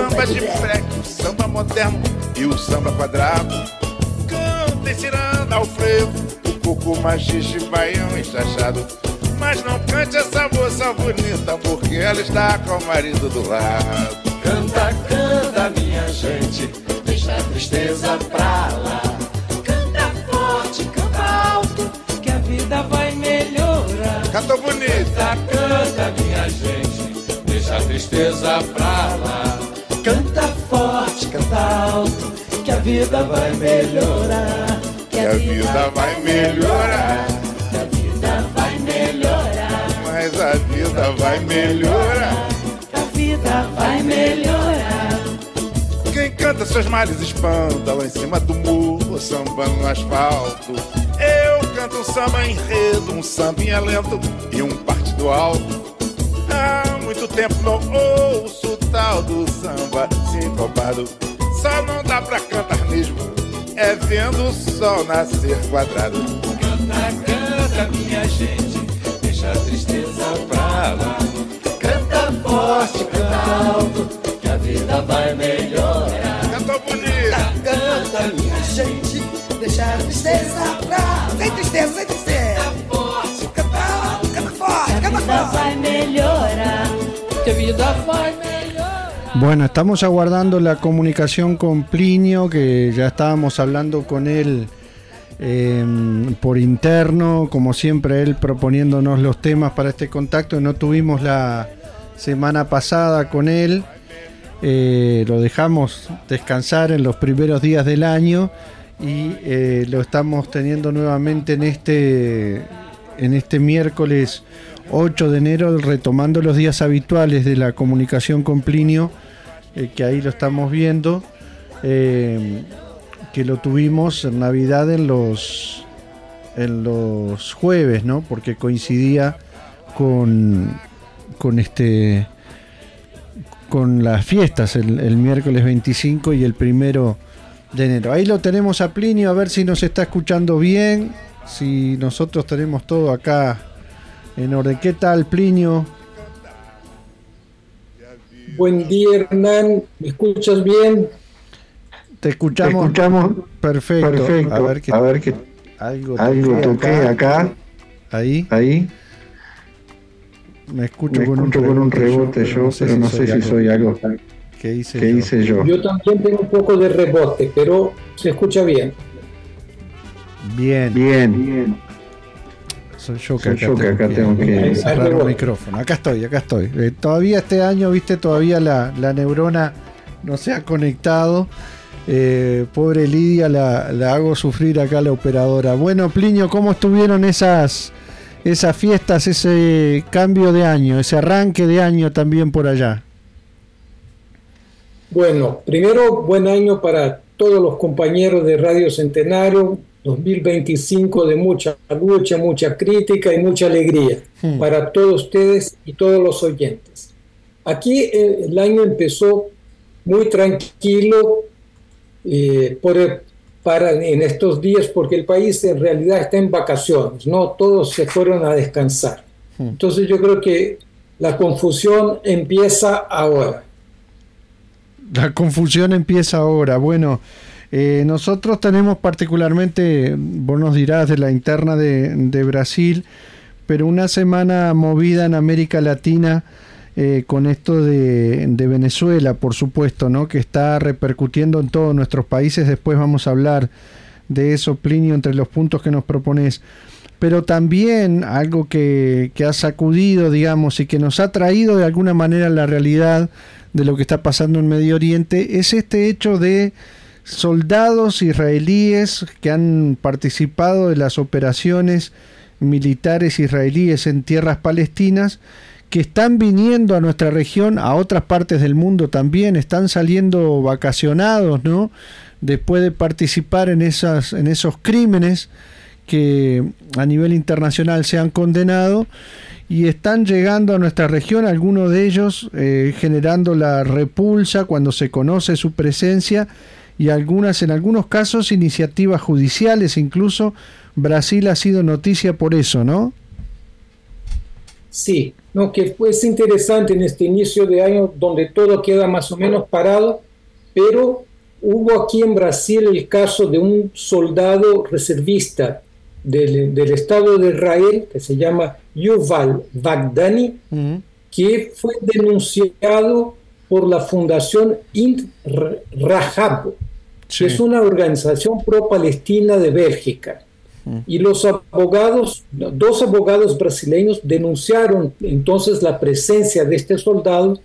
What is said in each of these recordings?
Samba de freque, o samba moderno e o samba quadrado. Cantem ciranda ao frevo, o coco machixe, baião enxachado. Mas não cante essa moça bonita, porque ela está com o marido do lado. Canta, canta, minha gente, deixa a tristeza pra lá. Canta forte, canta alto, que a vida vai melhorar. Canta bonito. Canta, canta, minha gente, deixa a tristeza pra lá. Vida vai melhorar. Que a vida vai melhorar. Que a vida vai melhorar. Mas a vida vai melhorar. A vida vai melhorar. Quem canta seus males espanta lá em cima do muro, samba no asfalto. Eu canto um samba enredo, um sambinha lento e um partido alto. Há muito tempo não ouço o tal do samba sincopado. Só não dá pra cantar mesmo, é vendo o sol nascer quadrado. Canta, canta, minha gente, deixa a tristeza pra lá. Canta forte, canta alto, que a vida vai melhorar. Cantou bonito. Canta, minha gente, deixa a tristeza pra lá. Sem tristeza, sem tristeza. Canta forte, Canta alto, canta forte, canta vida forte. vai melhorar. que a vida vai melhorar. Bueno, estamos aguardando la comunicación con Plinio, que ya estábamos hablando con él eh, por interno, como siempre él proponiéndonos los temas para este contacto. No tuvimos la semana pasada con él, eh, lo dejamos descansar en los primeros días del año y eh, lo estamos teniendo nuevamente en este, en este miércoles 8 de enero, retomando los días habituales de la comunicación con Plinio, eh, que ahí lo estamos viendo, eh, que lo tuvimos en Navidad en los, en los jueves, ¿no? Porque coincidía con, con este con las fiestas, el, el miércoles 25 y el primero de enero. Ahí lo tenemos a Plinio, a ver si nos está escuchando bien, si nosotros tenemos todo acá en orden. ¿Qué tal, Plinio? Buen día, Hernán. ¿Me escuchas bien? Te escuchamos, escuchamos perfecto. Perfecto. A ver qué A ver qué algo, algo toqué acá, Ahí ahí. me escucho, Me con, escucho con un rebote yo, pero no sé si soy algo ¿Qué hice que yo? hice yo. Yo también tengo un poco de rebote, pero se escucha bien. Bien, Bien, soy yo que Soy acá, yo que tengo, acá que tengo que- cerrar el micrófono. Acá estoy, acá estoy. Eh, todavía este año, viste, todavía la, la neurona no se ha conectado. Eh, pobre Lidia, la, la hago sufrir acá la operadora. Bueno, Plinio, ¿cómo estuvieron esas, esas fiestas, ese cambio de año, ese arranque de año también por allá? Bueno, primero, buen año para todos los compañeros de Radio Centenario. 2025 de mucha lucha, mucha crítica y mucha alegría Hmm. para todos ustedes y todos los oyentes. Aquí eh, el año empezó muy tranquilo eh, por el- para, en estos días porque el país en realidad está en vacaciones, no todos se fueron a descansar. Hmm. Entonces yo creo que la confusión empieza ahora. La confusión empieza ahora. Bueno, eh, nosotros tenemos particularmente, vos nos dirás, de la interna de, de Brasil, pero una semana movida en América Latina eh, con esto de, de Venezuela, por supuesto, ¿no? que está repercutiendo en todos nuestros países. Después vamos a hablar de eso, Plinio, entre los puntos que nos propones. Pero también algo que, que ha sacudido, digamos, y que nos ha traído de alguna manera la realidad de lo que está pasando en Medio Oriente, es este hecho de soldados israelíes que han participado de las operaciones militares israelíes en tierras palestinas que están viniendo a nuestra región, a otras partes del mundo también, están saliendo vacacionados, ¿no? Después de participar en, esas, en esos crímenes que a nivel internacional se han condenado y están llegando a nuestra región, algunos de ellos eh, generando la repulsa cuando se conoce su presencia y algunas, en algunos casos, iniciativas judiciales, incluso Brasil ha sido noticia por eso, ¿no? Sí, no, que es interesante en este inicio de año donde todo queda más o menos parado, pero hubo aquí en Brasil el caso de un soldado reservista del, Estado de Israel que se llama Yuval Bagdani, que fue denunciado por la Fundación Int Rahab, que es una organización pro-palestina de Bélgica. Y los abogados, dos abogados brasileños denunciaron entonces la presencia de este soldado,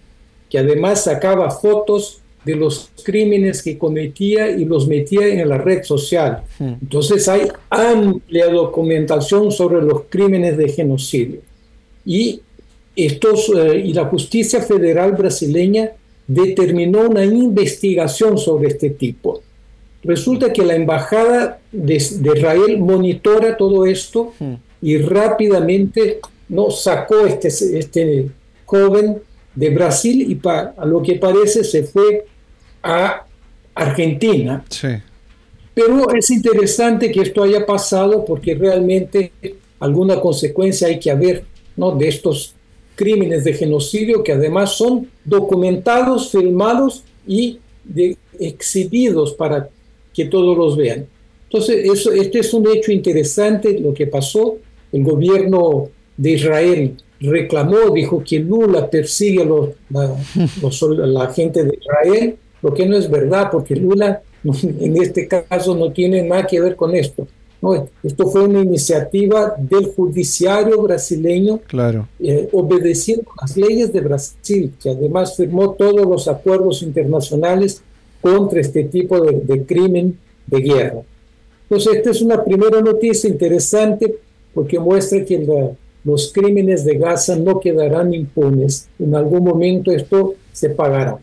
que además sacaba fotos de los crímenes que cometía y los metía en la red social. Entonces hay amplia documentación sobre los crímenes de genocidio. Y, estos, eh, y la justicia federal brasileña determinó una investigación sobre este tipo. Resulta que la embajada de, Israel monitora todo esto y rápidamente no sacó este, este joven de Brasil y a lo que parece se fue a Argentina. Pero es interesante que esto haya pasado porque realmente alguna consecuencia hay que haber ¿no? de estos crímenes de genocidio que además son documentados, filmados y exhibidos para que todos los vean. Entonces, eso, este es un hecho interesante lo que pasó. El gobierno de Israel reclamó, dijo que Lula persigue a los, la, gente de Israel, lo que no es verdad, porque Lula en este caso no tiene nada que ver con esto. No, esto fue una iniciativa del judiciario brasileño, claro. Eh, obedeciendo las leyes de Brasil, que además firmó todos los acuerdos internacionales contra este tipo de, crimen de guerra. Entonces, esta es una primera noticia interesante porque muestra que los crímenes de Gaza no quedarán impunes. En algún momento esto se pagará.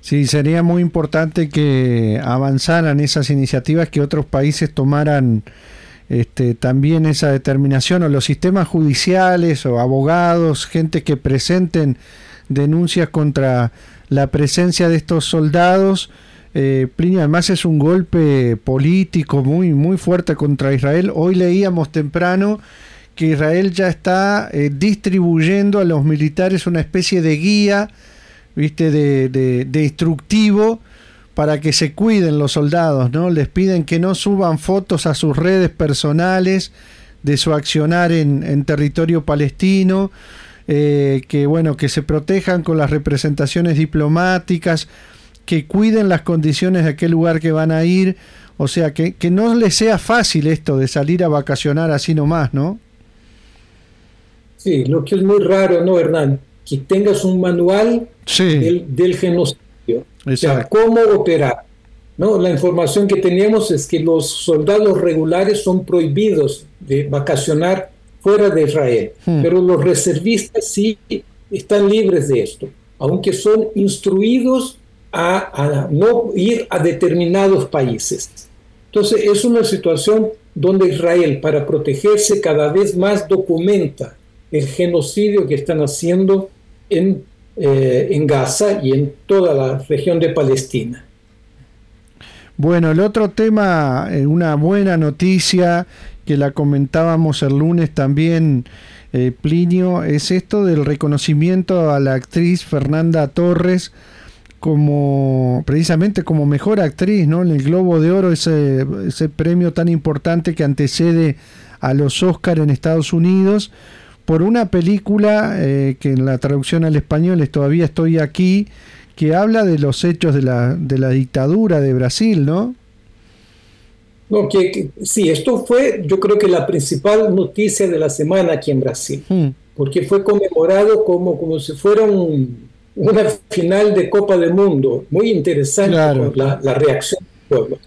Sí, sería muy importante que avanzaran esas iniciativas, que otros países tomaran este, también esa determinación, o los sistemas judiciales, o abogados, gente que presenten denuncias contra la presencia de estos soldados. Eh, Plinio, además es un golpe político muy, muy fuerte contra Israel. Hoy leíamos temprano que Israel ya está eh, distribuyendo a los militares una especie de guía, viste, de, de, instructivo para que se cuiden los soldados, ¿no? Les piden que no suban fotos a sus redes personales de su accionar en, en territorio palestino, eh, que bueno, que se protejan con las representaciones diplomáticas, que cuiden las condiciones de aquel lugar que van a ir, o sea, que, que no les sea fácil esto de salir a vacacionar así nomás, ¿no? Sí, lo que es muy raro, ¿no, Hernán? Que tengas un manual del, genocidio, o sea, cómo operar. ¿no? La información que tenemos es que los soldados regulares son prohibidos de vacacionar fuera de Israel, hmm. pero los reservistas sí están libres de esto, aunque son instruidos a, no ir a determinados países. Entonces es una situación donde Israel, para protegerse, cada vez más documenta el genocidio que están haciendo en, eh, en Gaza y en toda la región de Palestina. Bueno, el otro tema, eh, una buena noticia que la comentábamos el lunes también, eh, Plinio, es esto del reconocimiento a la actriz Fernanda Torres como precisamente como mejor actriz, ¿no? En el Globo de Oro, ese, ese premio tan importante que antecede a los Oscar en Estados Unidos, por una película eh, que en la traducción al español es Todavía estoy aquí, que habla de los hechos de la, de la dictadura de Brasil, ¿no? No, que, sí, esto fue yo creo que la principal noticia de la semana aquí en Brasil, hmm. porque fue conmemorado como, como si fuera una final de Copa del Mundo, muy interesante la, la, reacción del pueblo.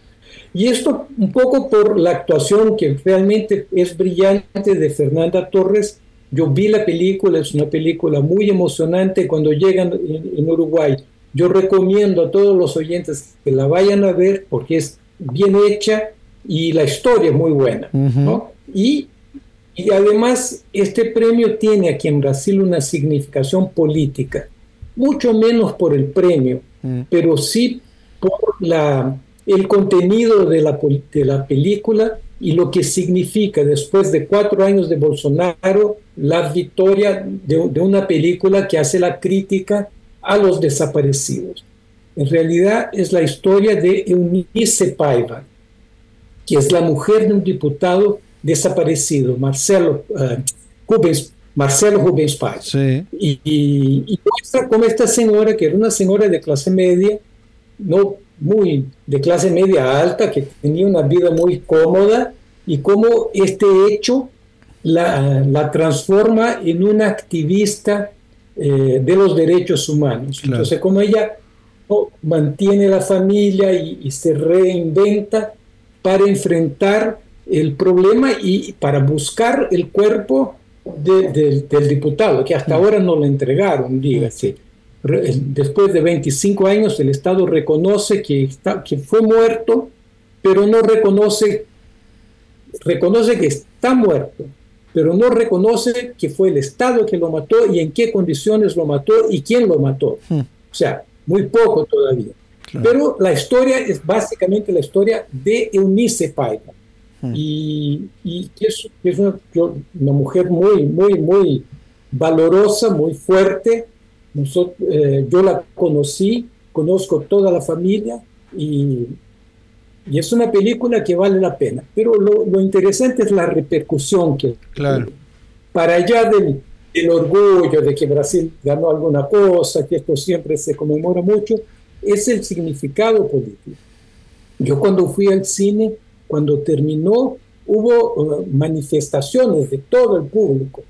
Y esto un poco por la actuación que realmente es brillante de Fernanda Torres, Yo vi la película, es una película muy emocionante cuando llegan en, Uruguay. Yo recomiendo a todos los oyentes que la vayan a ver porque es bien hecha y la historia es muy buena. y, y además este premio tiene aquí en Brasil una significación política, mucho menos por el premio, pero sí por la, el contenido de la, de la película y lo que significa después de cuatro años de Bolsonaro la victoria de, una película que hace la crítica a los desaparecidos. En realidad es la historia de Eunice Paiva, que es la mujer de un diputado desaparecido, Marcelo uh, Marcelo Rubens Paiva. Y, y, muestra como esta señora, que era una señora de clase media, no muy de clase media alta, que tenía una vida muy cómoda, y cómo este hecho la, transforma en una activista eh, de los derechos humanos. Entonces, como ella mantiene la familia y, se reinventa para enfrentar el problema y para buscar el cuerpo del diputado, que hasta ahora no lo entregaron, dígase. Después de 25 años, el Estado reconoce que, está, que fue muerto, pero no reconoce, reconoce que está muerto, pero no reconoce que fue el Estado que lo mató y en qué condiciones lo mató y quién lo mató. Hmm. O sea, muy poco todavía. Pero la historia es básicamente la historia de Eunice Paiva. Hmm. Y, y, es, es una, una, mujer muy, muy, muy valorosa, muy fuerte. Nosotros, eh, yo la conocí, conozco toda la familia y y es una película que vale la pena. Pero lo, interesante es la repercusión que, claro. para allá del, orgullo de que Brasil ganó alguna cosa, que esto siempre se conmemora mucho, es el significado político. Yo cuando fui al cine, cuando terminó, hubo uh, manifestaciones de todo el público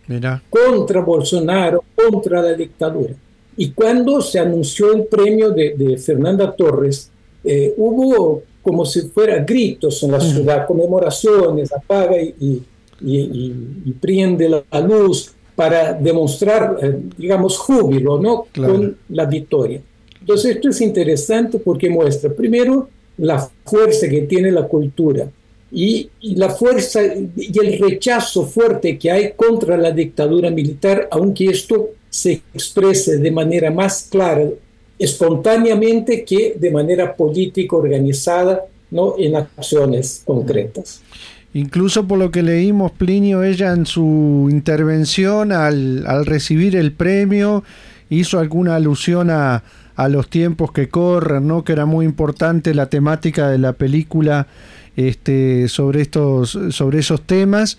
contra Bolsonaro, contra la dictadura. Y cuando se anunció el premio de, Fernanda Torres, eh, hubo como si fuera gritos en la ciudad, conmemoraciones, apaga y, y, prende la, luz para demostrar, eh, digamos, júbilo ¿no? con la victoria. Entonces esto es interesante porque muestra, primero, la fuerza que tiene la cultura y, y, la fuerza y el rechazo fuerte que hay contra la dictadura militar, aunque esto se exprese de manera más clara espontáneamente que de manera política organizada, no en acciones concretas. Incluso por lo que leímos, Plinio, ella en su intervención al, al recibir el premio hizo alguna alusión a, a, los tiempos que corren, ¿no? que era muy importante la temática de la película este, sobre, estos, sobre esos temas.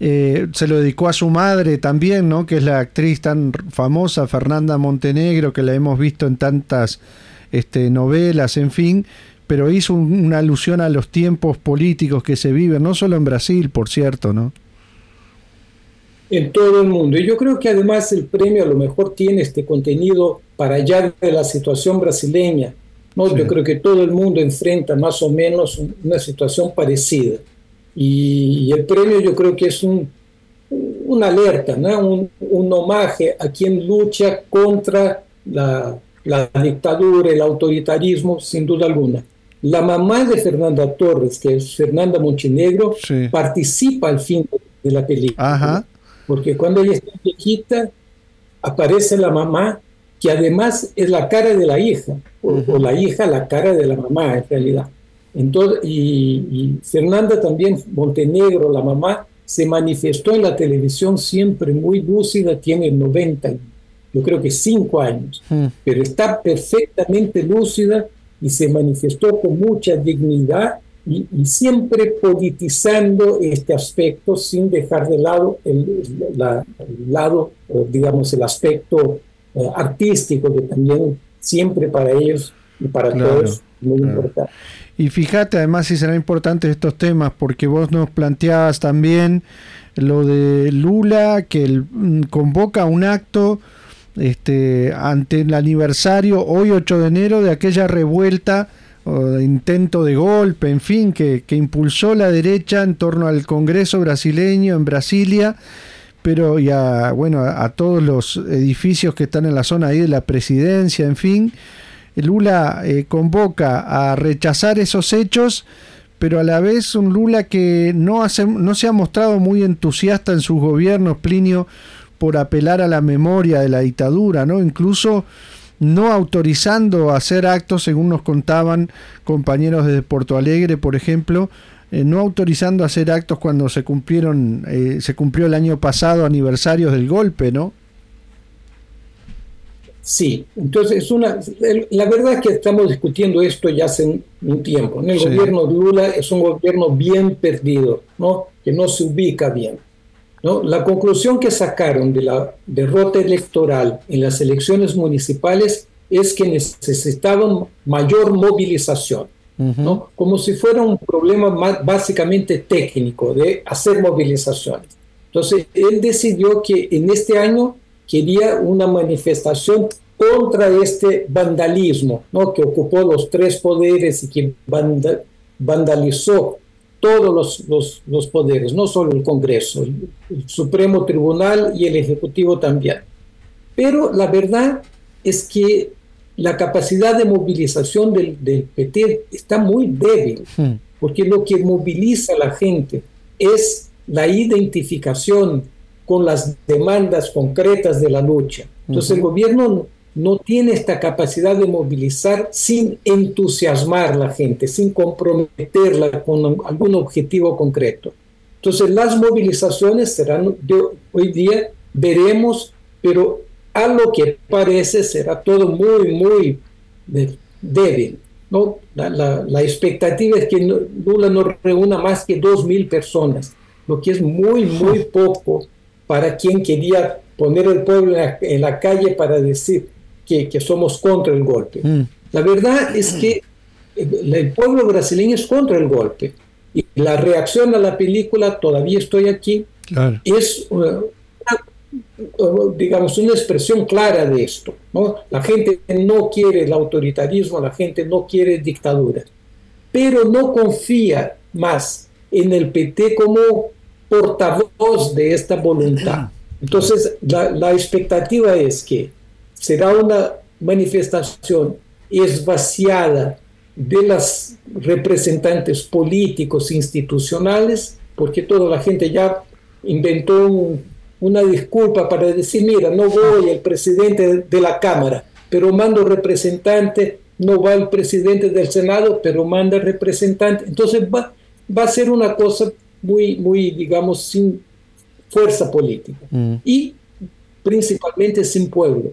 Eh, se lo dedicó a su madre también, ¿no? Que es la actriz tan famosa, Fernanda Montenegro, que la hemos visto en tantas este, novelas, en fin, pero hizo una alusión a los tiempos políticos que se viven, no solo en Brasil, por cierto, ¿no? En todo el mundo. Y yo creo que además el premio a lo mejor tiene este contenido para allá de la situación brasileña. ¿no? Yo creo que todo el mundo enfrenta más o menos una situación parecida. Y, el premio yo creo que es un, una alerta, ¿no? un, un homaje a quien lucha contra la, la, dictadura, el autoritarismo, sin duda alguna. La mamá de Fernanda Torres, que es Fernanda Montenegro, participa al fin de la película. Porque cuando ella está viejita, aparece la mamá, que además es la cara de la hija, o la hija la cara de la mamá en realidad. Entonces, y, Fernanda también, Montenegro, la mamá, se manifestó en la televisión siempre muy lúcida, tiene 90, yo creo que 5 años, hmm. pero está perfectamente lúcida y se manifestó con mucha dignidad y, siempre politizando este aspecto sin dejar de lado el, lado, digamos, el aspecto eh, artístico que también siempre para ellos y para todos muy importante. Y fíjate además si será importante estos temas, porque vos nos planteabas también lo de Lula, que mm, convoca un acto este, ante el aniversario, hoy 8 de enero, de aquella revuelta o de intento de golpe, en fin, que, que impulsó la derecha en torno al Congreso brasileño en Brasilia pero y a, bueno, a todos los edificios que están en la zona ahí de la presidencia, en fin, Lula eh, convoca a rechazar esos hechos, pero a la vez un Lula que no, hace, no se ha mostrado muy entusiasta en sus gobiernos, Plinio, por apelar a la memoria de la dictadura, ¿no? Incluso no autorizando hacer actos, según nos contaban compañeros de Porto Alegre, por ejemplo, eh, no autorizando hacer actos cuando se cumplieron, eh, se cumplió el año pasado aniversarios del golpe, ¿no? Sí, entonces es una, la verdad es que estamos discutiendo esto ya hace un tiempo. El gobierno de Lula es un gobierno bien perdido, ¿no? que no se ubica bien. ¿no? La conclusión que sacaron de la derrota electoral en las elecciones municipales es que necesitaban mayor movilización, ¿no? como si fuera un problema más, básicamente técnico de hacer movilizaciones. Entonces, él decidió que en este año quería una manifestación contra este vandalismo, ¿no? que ocupó los tres poderes y que vandalizó todos los, los, poderes, no solo el Congreso, el, Supremo Tribunal y el Ejecutivo también. Pero la verdad es que la capacidad de movilización del, del PT está muy débil, hmm. porque lo que moviliza a la gente es la identificación con las demandas concretas de la lucha. Entonces el gobierno no tiene esta capacidad de movilizar sin entusiasmar a la gente, sin comprometerla con algún objetivo concreto. Entonces las movilizaciones serán de hoy día, veremos, pero a lo que parece será todo muy, muy débil. ¿no? La, la, expectativa es que Lula no reúna más que 2.000 personas, lo que es muy, muy poco para quien quería poner el pueblo en la calle para decir, que, somos contra el golpe. Mm. La verdad es que el pueblo brasileño es contra el golpe. Y la reacción a la película, todavía estoy aquí, es una, digamos, una expresión clara de esto. ¿no? La gente no quiere el autoritarismo, la gente no quiere dictadura, pero no confía más en el PT como portavoz de esta voluntad. Entonces, la, la expectativa es que será una manifestación esvaciada de las representantes políticos institucionales, porque toda la gente ya inventó una disculpa para decir, mira, no voy el presidente de la Cámara, pero mando representante, no va el presidente del Senado, pero manda representante. Entonces va, va a ser una cosa muy, muy, digamos, sin fuerza política mm. y principalmente sin pueblo.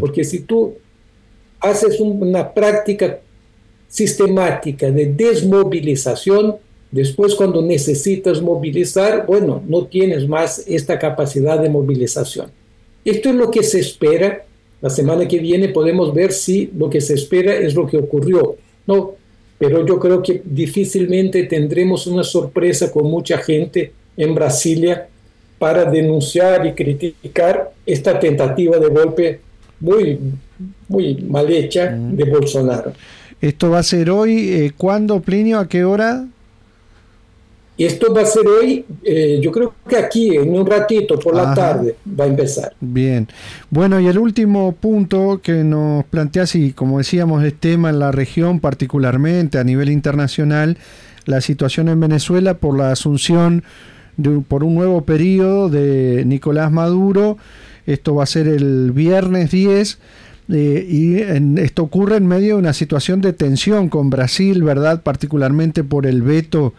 Porque si tú haces una práctica sistemática de desmovilización, después cuando necesitas movilizar, bueno, no tienes más esta capacidad de movilización. Esto es lo que se espera. La semana que viene podemos ver si lo que se espera es lo que ocurrió. No, pero yo creo que difícilmente tendremos una sorpresa con mucha gente en Brasilia para denunciar y criticar esta tentativa de golpe muy, muy mal hecha de Bolsonaro. ¿Esto va a ser hoy? Eh, ¿Cuándo, Plinio? ¿A qué hora? Esto va a ser hoy, eh, yo creo que aquí, en un ratito, por la tarde, va a empezar. Bien. Bueno, y el último punto que nos planteas, y como decíamos, es tema en la región, particularmente a nivel internacional, la situación en Venezuela por la asunción de, por un nuevo periodo de Nicolás Maduro esto va a ser el viernes 10 eh, y esto ocurre en medio de una situación de tensión con Brasil, ¿verdad? Particularmente por el veto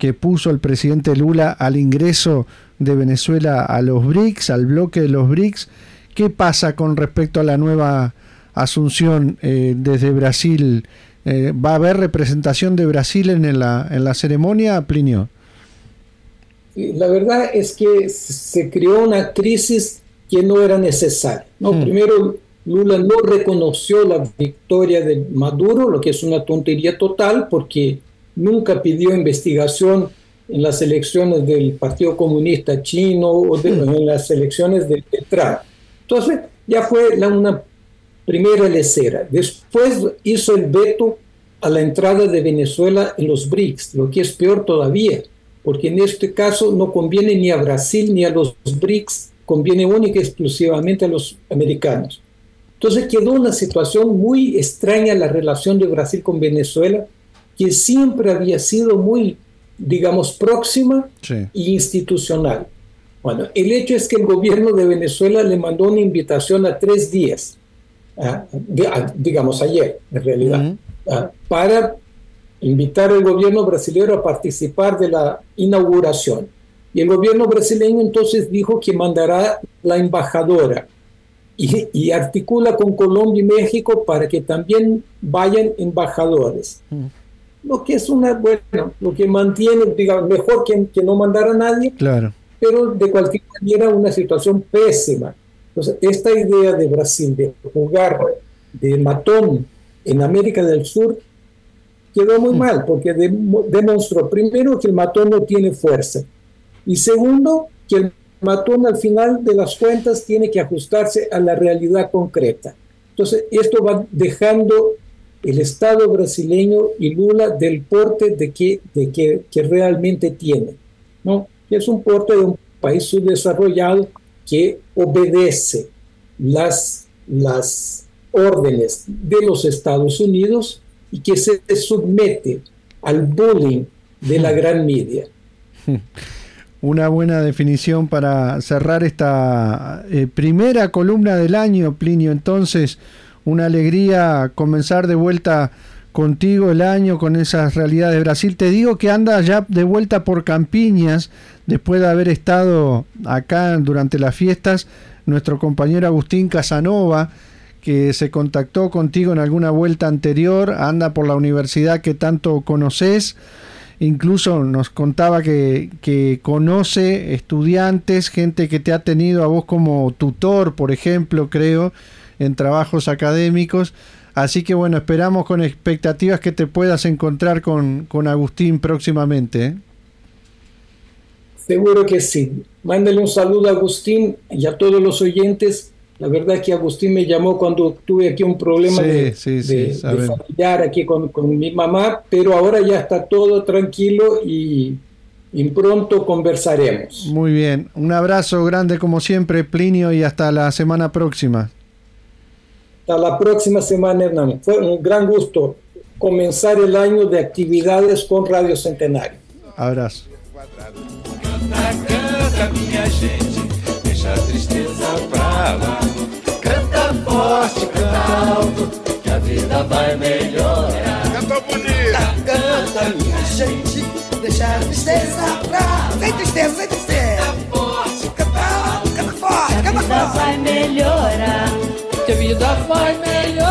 que puso el presidente Lula al ingreso de Venezuela a los BRICS, al bloque de los BRICS. ¿Qué pasa con respecto a la nueva asunción eh, desde Brasil? Eh, ¿Va a haber representación de Brasil en la, en la ceremonia, Plinio? La verdad es que se creó una crisis que no era necesario. ¿no? Hmm. Primero, Lula no reconoció la victoria de Maduro, lo que es una tontería total, porque nunca pidió investigación en las elecciones del Partido Comunista Chino o hmm. en las elecciones de, Trump. Entonces, ya fue la, una primera lecera. Después hizo el veto a la entrada de Venezuela en los BRICS, lo que es peor todavía, porque en este caso no conviene ni a Brasil ni a los BRICS, conviene única y exclusivamente a los americanos. Entonces quedó una situación muy extraña la relación de Brasil con Venezuela, que siempre había sido muy, digamos, próxima e institucional. Bueno, el hecho es que el gobierno de Venezuela le mandó una invitación a tres días, digamos ayer, en realidad, para invitar al gobierno brasileño a participar de la inauguración. Y el gobierno brasileño entonces dijo que mandará la embajadora y, y articula con Colombia y México para que también vayan embajadores. Lo que es una, bueno, lo que mantiene, digamos, mejor que, que no mandar a nadie, claro. pero de cualquier manera una situación pésima. Entonces, esta idea de Brasil de jugar de matón en América del Sur quedó muy mal porque demostró primero que el matón no tiene fuerza y segundo que el matón al final de las cuentas tiene que ajustarse a la realidad concreta. Entonces esto va dejando el Estado brasileño y Lula del porte de que, de que, que realmente tiene, ¿no? Es un porte de un país subdesarrollado que obedece las, las órdenes de los Estados Unidos y que se somete al bullying de la gran media. Una buena definición para cerrar esta eh, primera columna del año, Plinio. Entonces, una alegría comenzar de vuelta contigo el año con esas realidades de Brasil. Te digo que anda ya de vuelta por Campiñas, después de haber estado acá durante las fiestas, nuestro compañero Agustín Casanova que se contactó contigo en alguna vuelta anterior, anda por la universidad que tanto conoces, incluso nos contaba que, que, conoce estudiantes, gente que te ha tenido a vos como tutor, por ejemplo, creo, en trabajos académicos. Así que bueno, esperamos con expectativas que te puedas encontrar con, con Agustín próximamente. ¿eh? Seguro que sí. Mándale un saludo a Agustín y a todos los oyentes la verdad es que Agustín me llamó cuando tuve aquí un problema de, familiar aquí con, mi mamá, pero ahora ya está todo tranquilo y, y, pronto conversaremos. Muy bien, un abrazo grande como siempre, Plinio, y hasta la semana próxima. Hasta la próxima semana, Hernán. Fue un gran gusto comenzar el año de actividades con Radio Centenario. Abrazo. deixa a tristeza pra lá. Canta forte, canta alto, que a vida vai melhorar. Canta bonito. Canta, minha gente, deixa a tristeza pra lá. Sem tristeza, sem tristeza. Canta forte, canta alto, canta forte, canta forte. A vida vai melhorar. Que a vida vai melhorar.